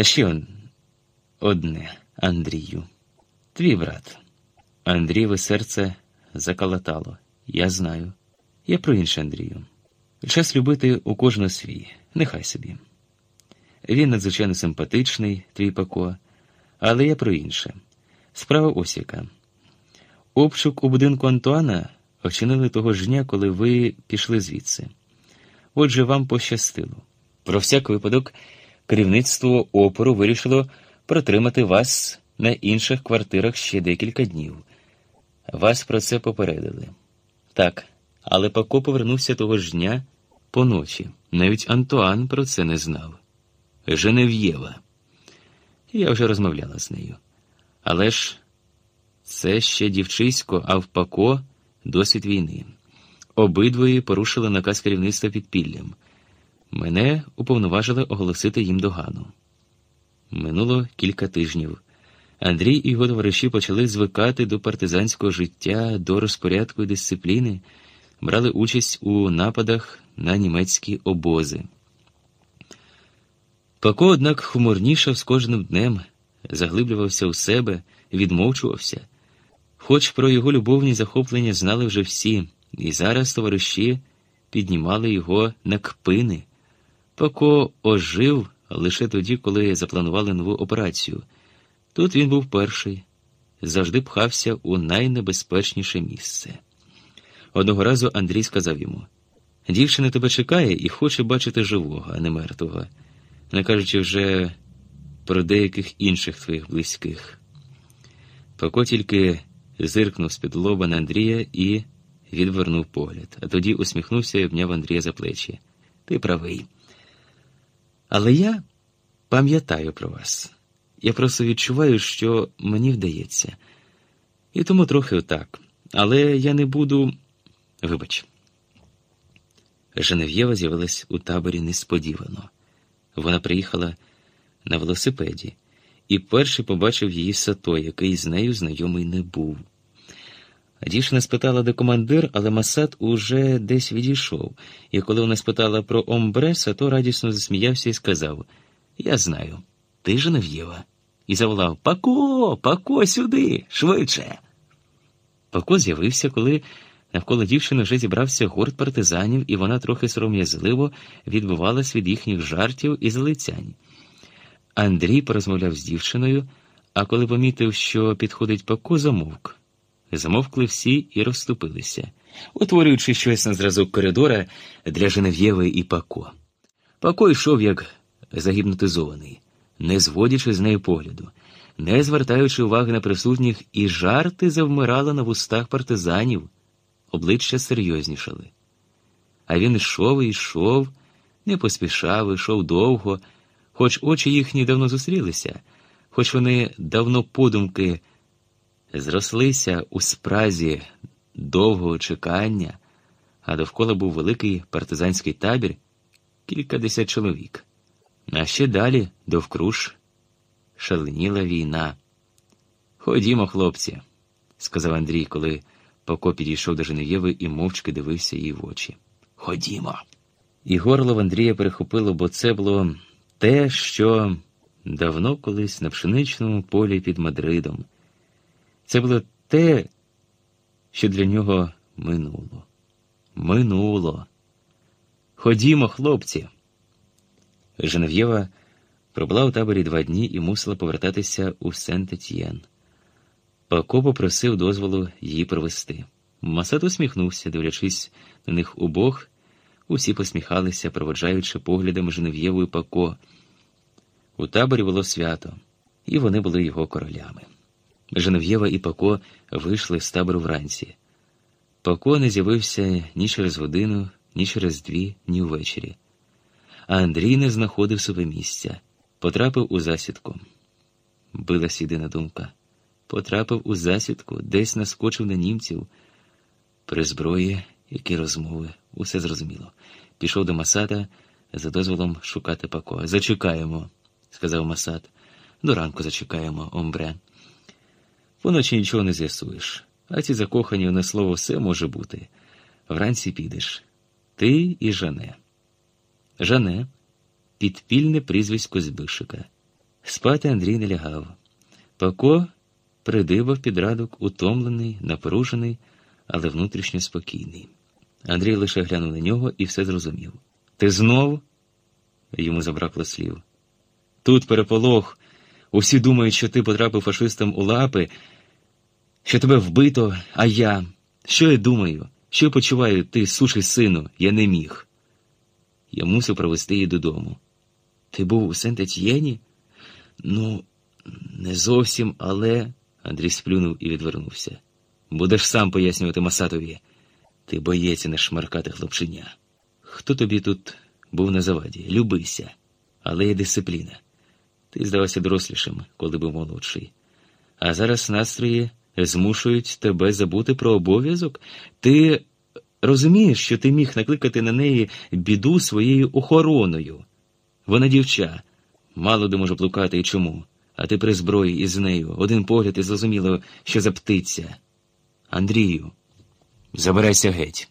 Ще одне, Андрію. Твій брат. Андрієве серце заколотало. Я знаю. Я про інше Андрію. Час любити у кожного свій, нехай собі. Він надзвичайно симпатичний, твій Пако, але я про інше. Справа ось яка. Обшук у будинку Антуана очинили того ж дня, коли ви пішли звідси. Отже, вам пощастило. Про всяк випадок, керівництво опору вирішило протримати вас на інших квартирах ще декілька днів. Вас про це попередили. Так, але Пако повернувся того ж дня поночі. Навіть Антуан про це не знав. Женев'єва. Я вже розмовляла з нею. Але ж це ще дівчисько, а в Пако досвід війни. Обидвої порушили наказ керівництва підпіллям. Мене уповноважили оголосити їм догану. Минуло кілька тижнів. Андрій і його товариші почали звикати до партизанського життя, до розпорядку і дисципліни, брали участь у нападах на німецькі обози. Пако, однак, хуморнішав з кожним днем, заглиблювався у себе, відмовчувався. Хоч про його любовні захоплення знали вже всі, і зараз товариші піднімали його на кпини. Пако ожив лише тоді, коли запланували нову операцію. Тут він був перший, завжди пхався у найнебезпечніше місце. Одного разу Андрій сказав йому: дівчина тебе чекає і хоче бачити живого, а не мертвого, не кажучи вже про деяких інших твоїх близьких. Пако тільки зиркнув з-під лоба на Андрія і відвернув погляд, а тоді усміхнувся і обняв Андрія за плечі. Ти правий. Але я пам'ятаю про вас. Я просто відчуваю, що мені вдається. І тому трохи отак. Але я не буду. Вибач. Женев'єва з'явилась у таборі несподівано. Вона приїхала на велосипеді, і перший побачив її Сато, який з нею знайомий не був. Дівчина спитала, де командир, але Масад уже десь відійшов, і коли вона спитала про Омбре, Сато радісно засміявся і сказав: Я знаю, ти Женев'єва. І заволав Пако, Пако, сюди, швидше. Пако з'явився, коли навколо дівчини вже зібрався гурт партизанів, і вона трохи сором'язливо відбувалась від їхніх жартів і залицянь. Андрій порозмовляв з дівчиною, а коли помітив, що підходить Пако, замовк. Замовкли всі і розступилися, утворюючи щось на зразок коридора для Женев'єви і Пако. Пако йшов як загіпнотизований, не зводячи з неї погляду, не звертаючи уваги на присутніх, і жарти завмирали на вустах партизанів, обличчя серйознішали. А він йшов і йшов, не поспішав, йшов довго, хоч очі їхні давно зустрілися, хоч вони давно подумки зрослися у спразі довгого чекання, а довкола був великий партизанський табір, кількадесят чоловік. А ще далі, довкруж, шаленіла війна. Ходімо, хлопці, сказав Андрій, коли Пако підійшов до Женев'єви і мовчки дивився їй в очі. Ходімо. І горло в Андрія перехопило, бо це було те, що давно колись на пшеничному полі під Мадридом. Це було те, що для нього минуло. Минуло. Ходімо, хлопці. Женев'єва пробула у таборі два дні і мусила повертатися у Сент-Етьєн. Пако попросив дозволу її провести. Масад усміхнувся, дивлячись на них обох, усі посміхалися, проводжаючи поглядами Женев'єву і Пако. У таборі було свято, і вони були його королями. Женев'єва і Пако вийшли з табору вранці. Пако не з'явився ні через годину, ні через дві, ні ввечері. А Андрій не знаходив собі місця, потрапив у засідку. Билась єдина думка. Потрапив у засідку, десь наскочив на німців. При зброї, які розмови, усе зрозуміло. Пішов до Масада за дозволом шукати Пако. Зачекаємо, сказав Масад. До ранку зачекаємо, омбре. Поночі нічого не з'ясуєш, а ці закохані на слово все може бути. Вранці підеш. Ти і Жане. Жане підпільне прізвисько Збишика. Спати Андрій не лягав. Пако придибав під радок, утомлений, напружений, але внутрішньо спокійний. Андрій лише глянув на нього і все зрозумів. Ти знов? Йому забракло слів. Тут переполох. Усі думають, що ти потрапив фашистам у лапи, що тебе вбито, а я. Що я думаю? Що я почуваю, ти, суший сину, я не міг. Я мусив провести її додому. Ти був у Сент-Етьєні? Ну, не зовсім, але. Андрій сплюнув і відвернувся. Будеш сам пояснювати Масатові. Ти боєць не шмаркати хлопчиня. Хто тобі тут був на заваді? Любися, але є дисципліна. Ти здавався дорослішим, коли був молодший. А зараз настрої змушують тебе забути про обов'язок. Ти розумієш, що ти міг накликати на неї біду своєю охороною. Вона дівча, мало де може плукати і чому, а ти при зброї із нею один погляд і зрозуміло, що за птиця. Андрію, забирайся геть.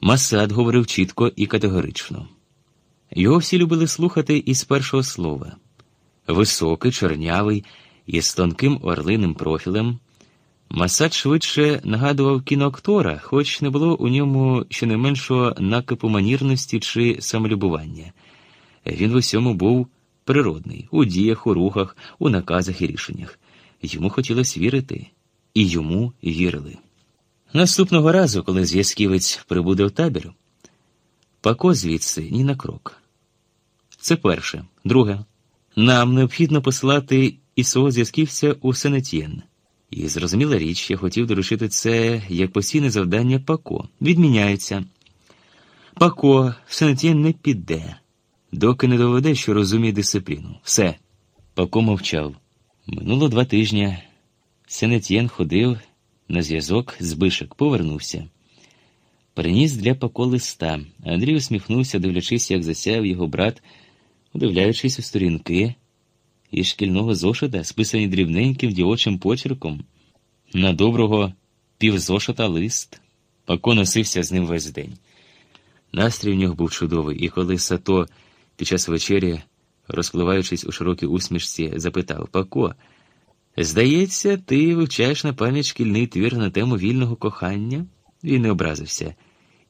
Масад говорив чітко і категорично. Його всі любили слухати із першого слова. Високий, чорнявий, із тонким орлиним профілем. Масад швидше нагадував кіноактора, хоч не було у ньому щонайменшого накипу манірності чи самолюбування. Він в усьому був природний, у діях, у рухах, у наказах і рішеннях. Йому хотілося вірити, і йому вірили. Наступного разу, коли зв'язківець прибуде в табір, пако звідси ні на крок. Це перше. Друге. Нам необхідно посилати і свого зв'язківця у Сенетьєн. І зрозуміла річ, я хотів доручити це як постійне завдання Пако. Відміняється. Пако Сенетьєн не піде, доки не доведе, що розуміє дисципліну. Все. Пако мовчав. Минуло два тижні. Сенетьєн ходив на зв'язок, Збишек повернувся. Приніс для Пако листа. Андрій усміхнувся, дивлячись, як засяяв його брат, удивляючись у сторінки із шкільного зошита, списані дрібненьким дівочим почерком. На доброго півзошита лист. Пако носився з ним весь день. Настрій в нього був чудовий, і коли Сато під час вечері, розпливаючись у широкій усмішці, запитав Пако, здається, ти вивчаєш на пам'ять шкільний твір на тему вільного кохання? Він не образився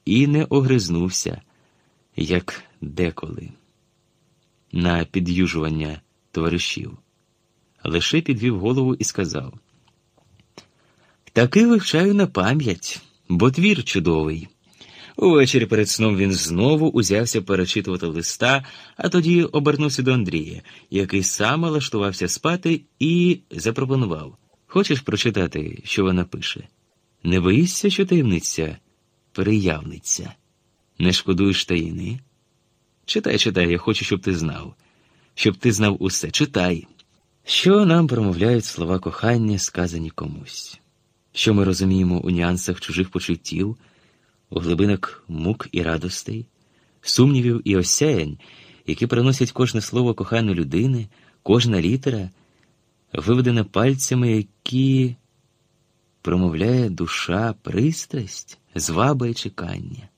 і не огризнувся, як деколи, на під'южування товаришів. Лише підвів голову і сказав: Таки вивчаю на пам'ять, бо твір чудовий. Увечері перед сном він знову узявся перечитувати листа, а тоді обернувся до Андрія, який сам лаштувався спати, і запропонував: Хочеш прочитати, що вона пише? Не боїшся, що таємниця переявниця? Не шкодуєш таїни? Читай, читай, я хочу, щоб ти знав, щоб ти знав усе. Читай. Що нам промовляють слова кохання, сказані комусь, що ми розуміємо у нюансах чужих почуттів у глибинах мук і радостей, сумнівів і осяянь, які приносять кожне слово коханої людини, кожна літера, виведена пальцями, які промовляє душа, пристрасть, зваба і чекання.